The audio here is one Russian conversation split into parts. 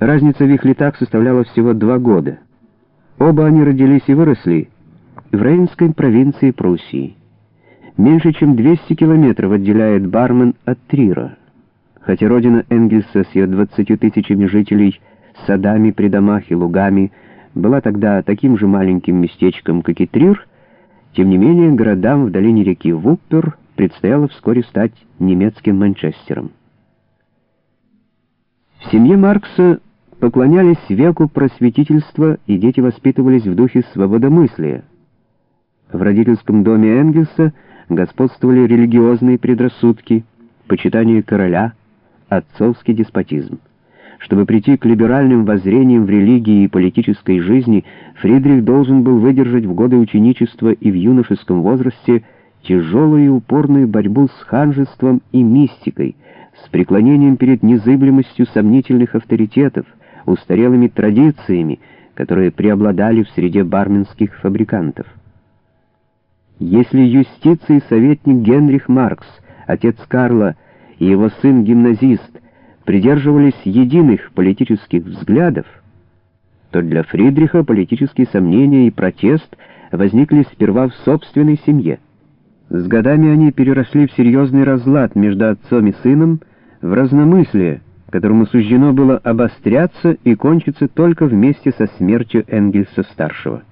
Разница в их летах составляла всего два года. Оба они родились и выросли в Рейнской провинции Пруссии. Меньше чем 200 километров отделяет Бармен от Трира. Хотя родина Энгельса с ее 20 тысячами жителей, садами при и лугами, была тогда таким же маленьким местечком, как и Трир, тем не менее городам в долине реки Вуппер предстояло вскоре стать немецким Манчестером. В семье Маркса поклонялись веку просветительства, и дети воспитывались в духе свободомыслия. В родительском доме Энгельса господствовали религиозные предрассудки, почитание короля, отцовский деспотизм. Чтобы прийти к либеральным воззрениям в религии и политической жизни, Фридрих должен был выдержать в годы ученичества и в юношеском возрасте тяжелую и упорную борьбу с ханжеством и мистикой, с преклонением перед незыблемостью сомнительных авторитетов, устарелыми традициями, которые преобладали в среде барменских фабрикантов. Если юстиции советник Генрих Маркс, отец Карла и его сын-гимназист придерживались единых политических взглядов, то для Фридриха политические сомнения и протест возникли сперва в собственной семье. С годами они переросли в серьезный разлад между отцом и сыном, в разномыслие, которому суждено было обостряться и кончиться только вместе со смертью Энгельса-старшего.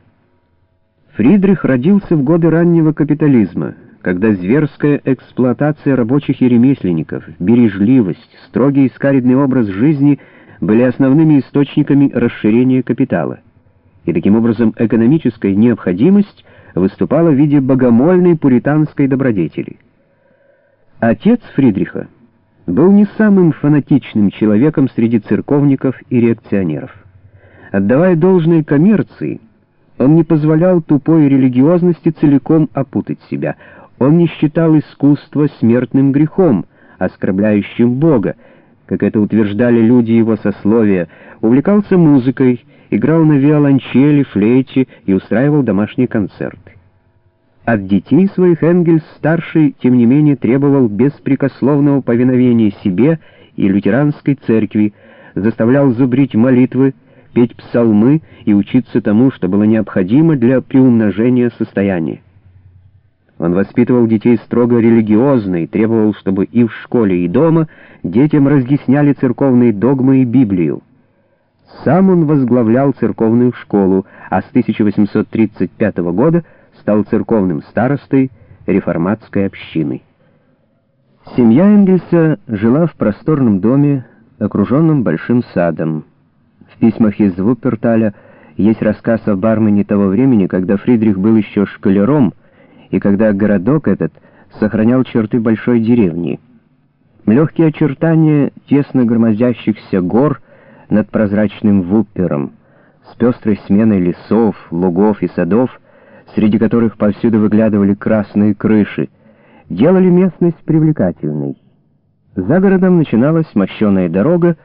Фридрих родился в годы раннего капитализма, когда зверская эксплуатация рабочих и ремесленников, бережливость, строгий и скаридный образ жизни были основными источниками расширения капитала. И таким образом экономическая необходимость выступала в виде богомольной пуританской добродетели. Отец Фридриха был не самым фанатичным человеком среди церковников и реакционеров. Отдавая должное коммерции, он не позволял тупой религиозности целиком опутать себя. Он не считал искусство смертным грехом, оскорбляющим Бога, как это утверждали люди его сословия, увлекался музыкой, играл на виолончели, флейте и устраивал домашние концерты. От детей своих Энгельс-старший, тем не менее, требовал беспрекословного повиновения себе и лютеранской церкви, заставлял зубрить молитвы, петь псалмы и учиться тому, что было необходимо для приумножения состояния. Он воспитывал детей строго религиозно и требовал, чтобы и в школе, и дома детям разъясняли церковные догмы и Библию. Сам он возглавлял церковную школу, а с 1835 года стал церковным старостой реформатской общины. Семья Энгельса жила в просторном доме, окруженном большим садом. В письмах из Вупперталя есть рассказ о бармене того времени, когда Фридрих был еще школяром, и когда городок этот сохранял черты большой деревни. Легкие очертания тесно громоздящихся гор над прозрачным Вуппером, с пестрой сменой лесов, лугов и садов, среди которых повсюду выглядывали красные крыши, делали местность привлекательной. За городом начиналась мощеная дорога,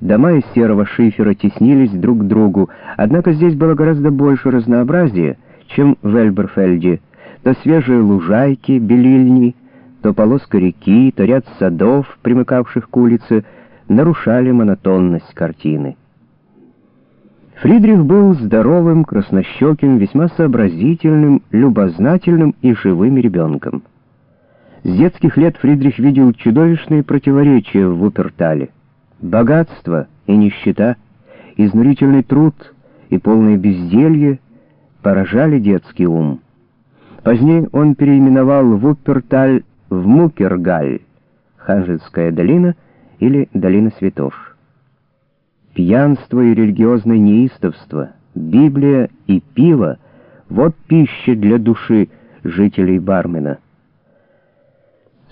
Дома из серого шифера теснились друг к другу, однако здесь было гораздо больше разнообразия, чем в Эльберфельде. То свежие лужайки, белильни, то полоска реки, то ряд садов, примыкавших к улице, нарушали монотонность картины. Фридрих был здоровым, краснощеким, весьма сообразительным, любознательным и живым ребенком. С детских лет Фридрих видел чудовищные противоречия в Вупертале. Богатство и нищета, изнурительный труд и полное безделье поражали детский ум. Позднее он переименовал Вупперталь в Мукергаль, Ханжинская долина или Долина Святош. Пьянство и религиозное неистовство, Библия и пиво — вот пища для души жителей Бармена.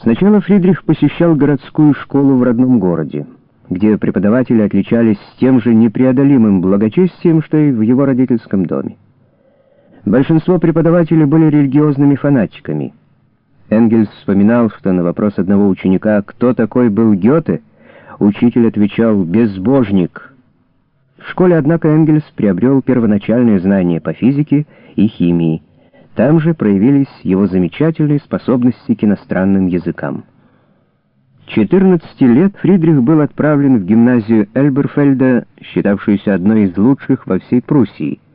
Сначала Фридрих посещал городскую школу в родном городе где преподаватели отличались тем же непреодолимым благочестием, что и в его родительском доме. Большинство преподавателей были религиозными фанатиками. Энгельс вспоминал, что на вопрос одного ученика «Кто такой был Гёте?» учитель отвечал «Безбожник». В школе, однако, Энгельс приобрел первоначальные знания по физике и химии. Там же проявились его замечательные способности к иностранным языкам. 14 лет Фридрих был отправлен в гимназию Эльберфельда, считавшуюся одной из лучших во всей Пруссии —